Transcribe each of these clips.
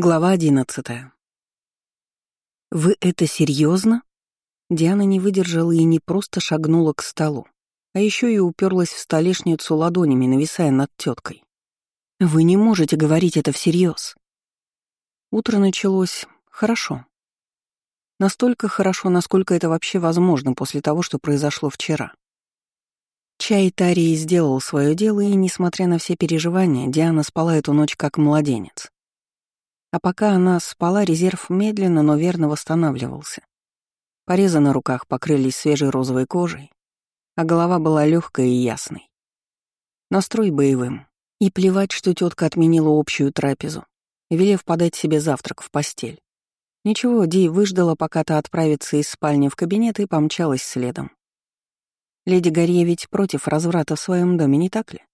Глава одиннадцатая. «Вы это серьезно? Диана не выдержала и не просто шагнула к столу, а еще и уперлась в столешницу ладонями, нависая над теткой. «Вы не можете говорить это всерьез. Утро началось хорошо. Настолько хорошо, насколько это вообще возможно после того, что произошло вчера. Чай Тарии сделал свое дело, и, несмотря на все переживания, Диана спала эту ночь как младенец. А пока она спала, резерв медленно, но верно восстанавливался. Порезы на руках покрылись свежей розовой кожей, а голова была легкой и ясной. Настрой боевым. И плевать, что тетка отменила общую трапезу, велев подать себе завтрак в постель. Ничего, Ди выждала, пока та отправится из спальни в кабинет и помчалась следом. Леди Гарье ведь против разврата в своем доме, не так ли?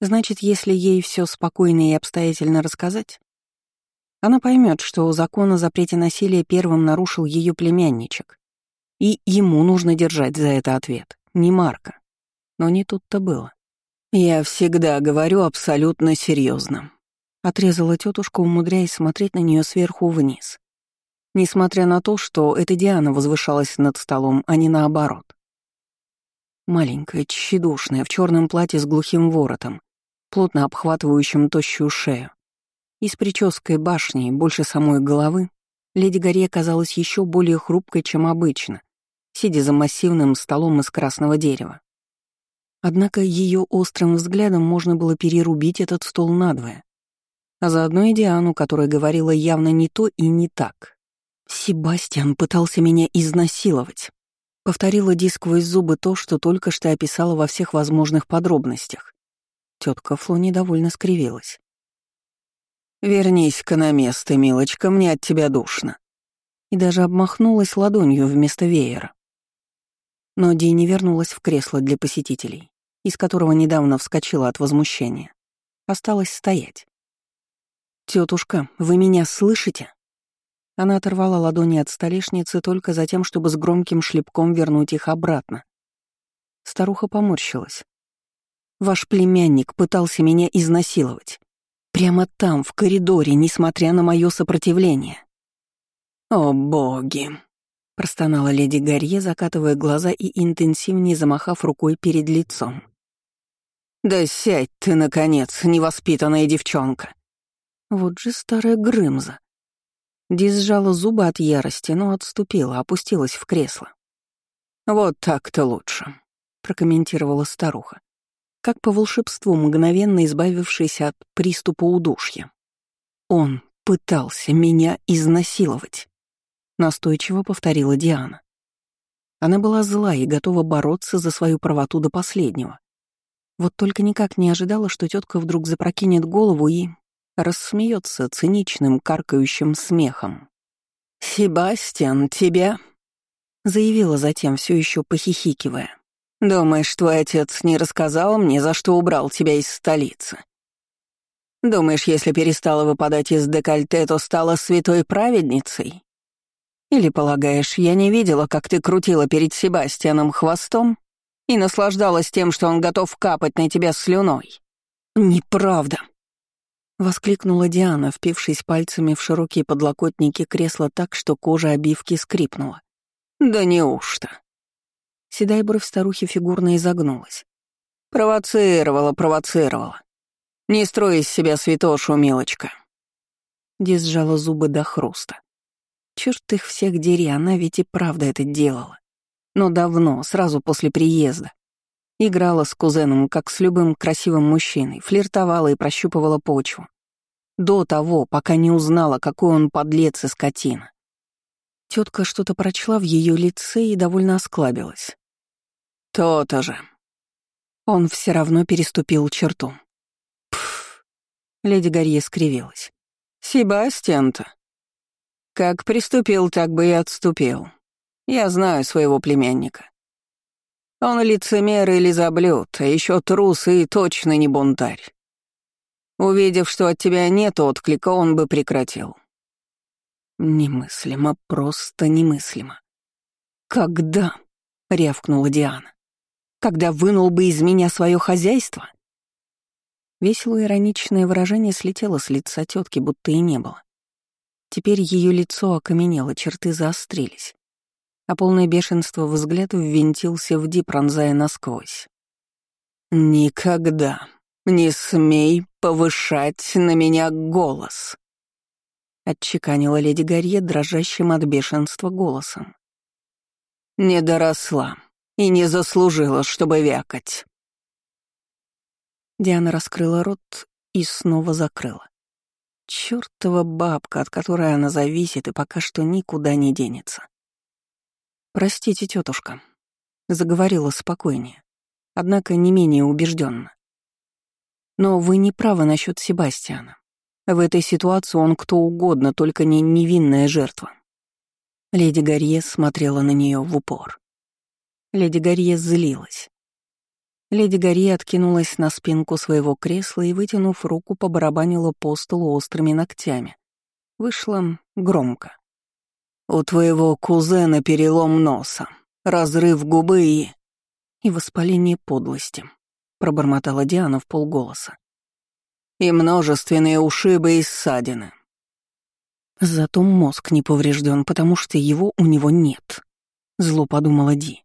Значит, если ей все спокойно и обстоятельно рассказать, она поймет, что закон о запрете насилия первым нарушил ее племянничек. И ему нужно держать за это ответ, не Марка. Но не тут-то было. «Я всегда говорю абсолютно серьезно, отрезала тетушка, умудряясь смотреть на нее сверху вниз. Несмотря на то, что эта Диана возвышалась над столом, а не наоборот. Маленькая, тщедушная, в черном платье с глухим воротом, плотно обхватывающим тощую шею, и с прической башни, больше самой головы, леди Гарье казалась еще более хрупкой, чем обычно, сидя за массивным столом из красного дерева. Однако ее острым взглядом можно было перерубить этот стол надвое. А заодно и Диану, которая говорила явно не то и не так. «Себастьян пытался меня изнасиловать», — повторила Ди сквозь зубы то, что только что описала во всех возможных подробностях. Тетка Фло недовольно скривилась. «Вернись-ка на место, милочка, мне от тебя душно». И даже обмахнулась ладонью вместо веера. Но Ди не вернулась в кресло для посетителей, из которого недавно вскочила от возмущения. Осталось стоять. «Тетушка, вы меня слышите?» Она оторвала ладони от столешницы только за тем, чтобы с громким шлепком вернуть их обратно. Старуха поморщилась. «Ваш племянник пытался меня изнасиловать. Прямо там, в коридоре, несмотря на мое сопротивление. «О, боги!» — простонала леди Гарье, закатывая глаза и интенсивнее замахав рукой перед лицом. «Да сядь ты, наконец, невоспитанная девчонка!» Вот же старая Грымза. Ди сжала зубы от ярости, но отступила, опустилась в кресло. «Вот так-то лучше», — прокомментировала старуха как по волшебству мгновенно избавившись от приступа удушья. «Он пытался меня изнасиловать», — настойчиво повторила Диана. Она была зла и готова бороться за свою правоту до последнего. Вот только никак не ожидала, что тетка вдруг запрокинет голову и рассмеется циничным, каркающим смехом. «Себастьян, тебя...» — заявила затем, все еще похихикивая. Думаешь, твой отец не рассказал мне, за что убрал тебя из столицы? Думаешь, если перестала выпадать из декольте, то стала святой праведницей? Или полагаешь, я не видела, как ты крутила перед Себастьяном хвостом и наслаждалась тем, что он готов капать на тебя слюной? Неправда. Воскликнула Диана, впившись пальцами в широкие подлокотники кресла так, что кожа обивки скрипнула. «Да неужто?» Седая бровь старухи фигурно изогнулась. «Провоцировала, провоцировала. Не строй из себя святошу, милочка». Ди сжала зубы до хруста. Черт их всех дери, она ведь и правда это делала. Но давно, сразу после приезда. Играла с кузеном, как с любым красивым мужчиной, флиртовала и прощупывала почву. До того, пока не узнала, какой он подлец и скотина. Тетка что-то прочла в ее лице и довольно осклабилась. То-то же. Он все равно переступил черту. Пф. Леди Гарье скривилась. Себастьян-то. Как приступил, так бы и отступил. Я знаю своего племянника. Он лицемер или заблюд, а еще трус и точно не бунтарь. Увидев, что от тебя нет отклика, он бы прекратил. Немыслимо, просто немыслимо. «Когда?» — рявкнула Диана. «Когда вынул бы из меня свое хозяйство?» Весело ироничное выражение слетело с лица тетки, будто и не было. Теперь ее лицо окаменело, черты заострились, а полное бешенство взгляд ввинтился в Ди, пронзая насквозь. «Никогда не смей повышать на меня голос», — отчеканила леди Гарье дрожащим от бешенства голосом. «Не доросла и не заслужила, чтобы вякать». Диана раскрыла рот и снова закрыла. Чёртова бабка, от которой она зависит и пока что никуда не денется. «Простите, тетушка», — заговорила спокойнее, однако не менее убежденно. «Но вы не правы насчет Себастьяна. В этой ситуации он кто угодно, только не невинная жертва». Леди Гарье смотрела на нее в упор. Леди Гарье злилась. Леди Гарри откинулась на спинку своего кресла и, вытянув руку, побарабанила по столу острыми ногтями. Вышло громко. «У твоего кузена перелом носа, разрыв губы и...» «И воспаление подлости», — пробормотала Диана в полголоса. «И множественные ушибы и ссадины». Зато мозг не поврежден, потому что его у него нет, — зло подумала Ди.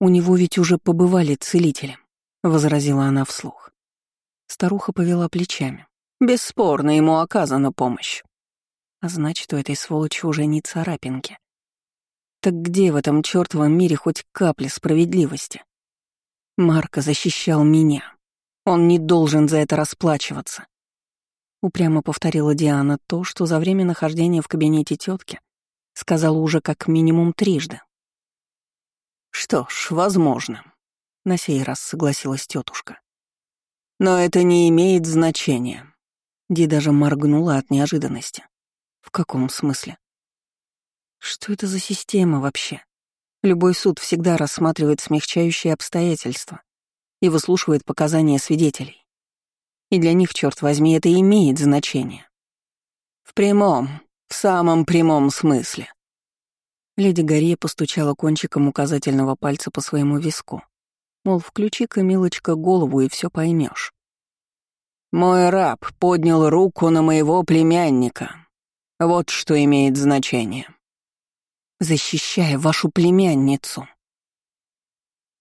«У него ведь уже побывали целители», — возразила она вслух. Старуха повела плечами. «Бесспорно, ему оказана помощь. А значит, у этой сволочи уже не царапинки. Так где в этом чёртовом мире хоть капля справедливости? Марко защищал меня. Он не должен за это расплачиваться. Упрямо повторила Диана то, что за время нахождения в кабинете тетки сказала уже как минимум трижды. Что ж, возможно. На сей раз согласилась тетушка. Но это не имеет значения. Ди даже моргнула от неожиданности. В каком смысле? Что это за система вообще? Любой суд всегда рассматривает смягчающие обстоятельства и выслушивает показания свидетелей. И для них, черт возьми, это имеет значение. В прямом, в самом прямом смысле. Леди Гарье постучала кончиком указательного пальца по своему виску. Мол, включи-ка, милочка, голову, и все поймешь. «Мой раб поднял руку на моего племянника. Вот что имеет значение. Защищая вашу племянницу».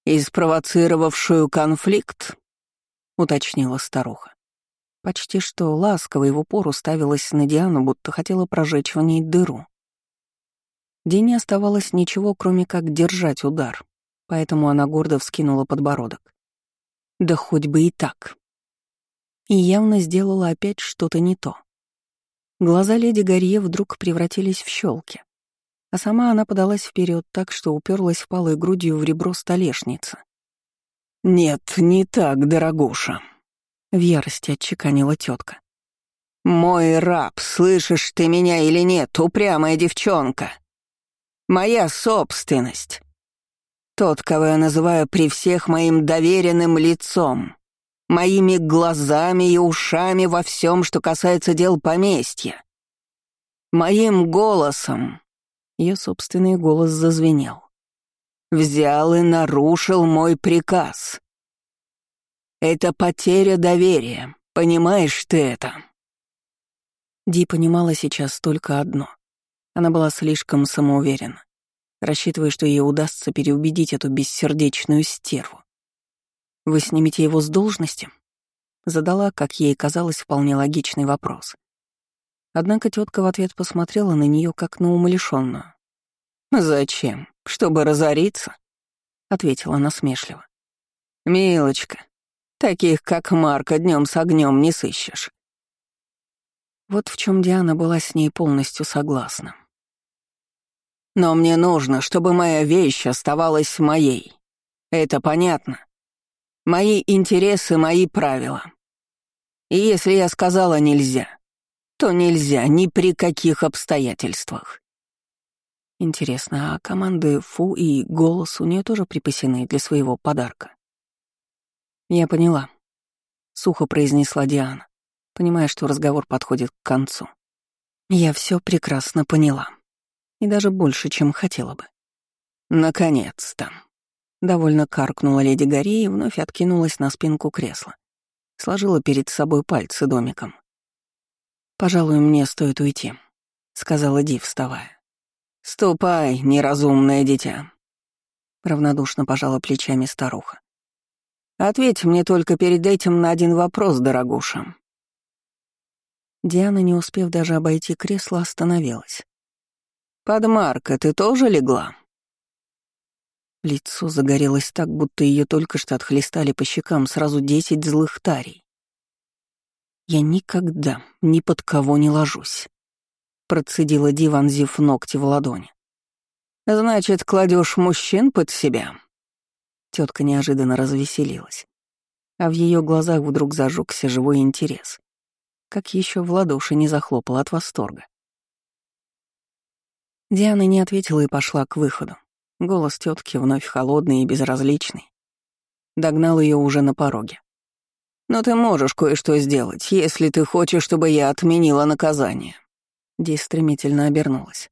«И спровоцировавшую конфликт?» — уточнила старуха. Почти что ласково и в упор уставилась на Диану, будто хотела прожечь в ней дыру. Ди не оставалось ничего, кроме как держать удар, поэтому она гордо вскинула подбородок. Да хоть бы и так. И явно сделала опять что-то не то. Глаза леди Гарье вдруг превратились в щелки, а сама она подалась вперед так, что уперлась палой грудью в ребро столешницы. «Нет, не так, дорогуша», — в ярости отчеканила тетка. «Мой раб, слышишь ты меня или нет, упрямая девчонка? Моя собственность. Тот, кого я называю при всех моим доверенным лицом, моими глазами и ушами во всем, что касается дел поместья. Моим голосом. Ее собственный голос зазвенел. Взял и нарушил мой приказ. Это потеря доверия, понимаешь ты это? Ди понимала сейчас только одно — она была слишком самоуверена, рассчитывая, что ей удастся переубедить эту бессердечную стерву. «Вы снимете его с должности?» Задала, как ей казалось, вполне логичный вопрос. Однако тетка в ответ посмотрела на нее как на умалишенную. «Зачем? Чтобы разориться?» — ответила насмешливо. «Милочка, таких, как Марка, днем с огнем не сыщешь». Вот в чем Диана была с ней полностью согласна. Но мне нужно, чтобы моя вещь оставалась моей. Это понятно. Мои интересы, мои правила. И если я сказала «нельзя», то нельзя ни при каких обстоятельствах. Интересно, а команды Фу и Голос у нее тоже припасены для своего подарка? Я поняла. Сухо произнесла Диана, понимая, что разговор подходит к концу. Я все прекрасно поняла и даже больше, чем хотела бы. «Наконец-то!» — довольно каркнула леди Гарри и вновь откинулась на спинку кресла. Сложила перед собой пальцы домиком. «Пожалуй, мне стоит уйти. — сказала Ди, вставая. «Ступай, неразумное дитя», — равнодушно пожала плечами старуха. «Ответь мне только перед этим на один вопрос, дорогуша». Диана, не успев даже обойти кресло, остановилась. «Под Марка ты тоже легла?» Лицо загорелось так, будто ее только что отхлестали по щекам сразу десять злых тарей. «Я никогда ни под кого не ложусь», — процедила Ди, вонзив ногти в ладони. «Значит, кладешь мужчин под себя?» Тетка неожиданно развеселилась, а в ее глазах вдруг зажегся живой интерес. Как еще в ладоши не захлопала от восторга. Диана не ответила и пошла к выходу. Голос тетки вновь холодный и безразличный. Догнал ее уже на пороге. «Но ты можешь кое-что сделать, если ты хочешь, чтобы я отменила наказание». Ди стремительно обернулась.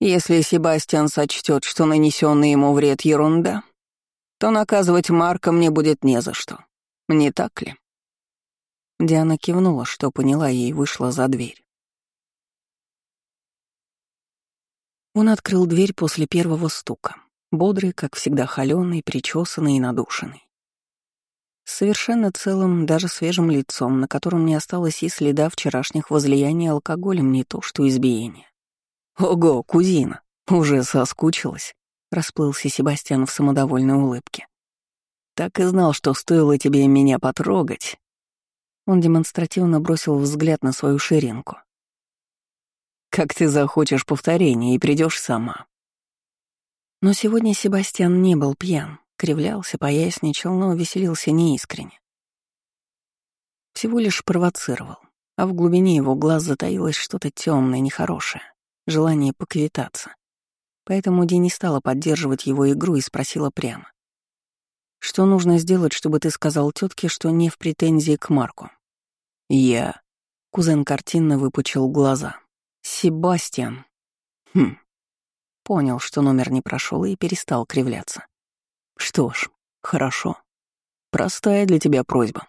«Если Себастьян сочтет, что нанесенный ему вред ерунда, то наказывать Марка мне будет не за что. Не так ли?» Диана кивнула, что поняла, и вышла за дверь. Он открыл дверь после первого стука, бодрый, как всегда холёный, причесанный и надушенный. Совершенно целым, даже свежим лицом, на котором не осталось и следа вчерашних возлияний алкоголем, не то что избиения. «Ого, кузина, уже соскучилась», — расплылся Себастьян в самодовольной улыбке. «Так и знал, что стоило тебе меня потрогать». Он демонстративно бросил взгляд на свою ширинку. Как ты захочешь повторения и придешь сама. Но сегодня Себастьян не был пьян, кривлялся, поясничал, но веселился неискренне. Всего лишь провоцировал, а в глубине его глаз затаилось что-то темное, нехорошее, желание поквитаться. Поэтому Ди не стала поддерживать его игру и спросила прямо. «Что нужно сделать, чтобы ты сказал тетке, что не в претензии к Марку?» «Я...» Кузен картинно выпучил глаза. Себастьян. Хм. Понял, что номер не прошел и перестал кривляться. Что ж, хорошо. Простая для тебя просьба.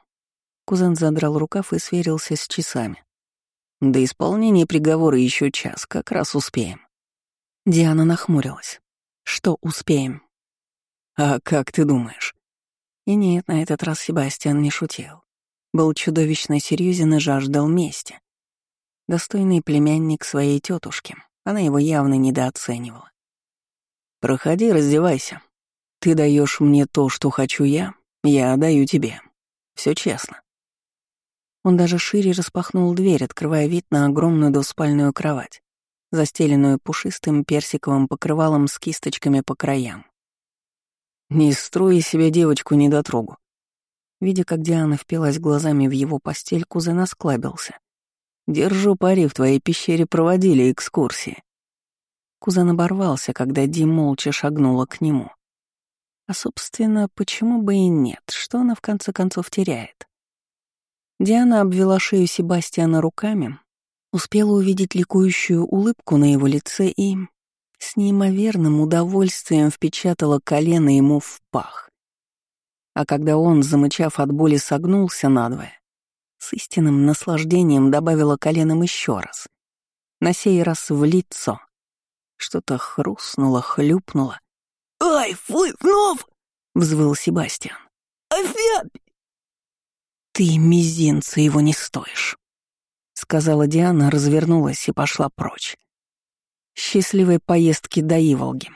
Кузен задрал рукав и сверился с часами. До исполнения приговора еще час, как раз успеем. Диана нахмурилась. Что успеем? А как ты думаешь? И нет, на этот раз Себастьян не шутил. Был чудовищно серьезен и жаждал мести. Достойный племянник своей тетушки. Она его явно недооценивала. «Проходи, раздевайся. Ты даешь мне то, что хочу я, я даю тебе. Все честно». Он даже шире распахнул дверь, открывая вид на огромную двуспальную кровать, застеленную пушистым персиковым покрывалом с кисточками по краям. «Не строй себе девочку недотрогу». Видя, как Диана впилась глазами в его постель, кузен осклабился. Держу пари, в твоей пещере проводили экскурсии. Кузен оборвался, когда Ди молча шагнула к нему. А, собственно, почему бы и нет? Что она в конце концов теряет? Диана обвела шею Себастьяна руками, успела увидеть ликующую улыбку на его лице и с неимоверным удовольствием впечатала колено ему в пах. А когда он, замычав от боли, согнулся надвое, с истинным наслаждением добавила коленом еще раз. На сей раз в лицо. Что-то хрустнуло, хлюпнуло. «Ай, фуй, вновь!» — взвыл Себастьян. «Опять!» «Ты мизинца его не стоишь», — сказала Диана, развернулась и пошла прочь. «Счастливой поездки до Иволги.